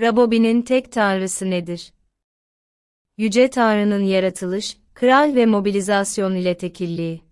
Rabobi'nin tek tanrısı nedir? Yüce Tanrı'nın yaratılış, kral ve mobilizasyon ile tekilliği.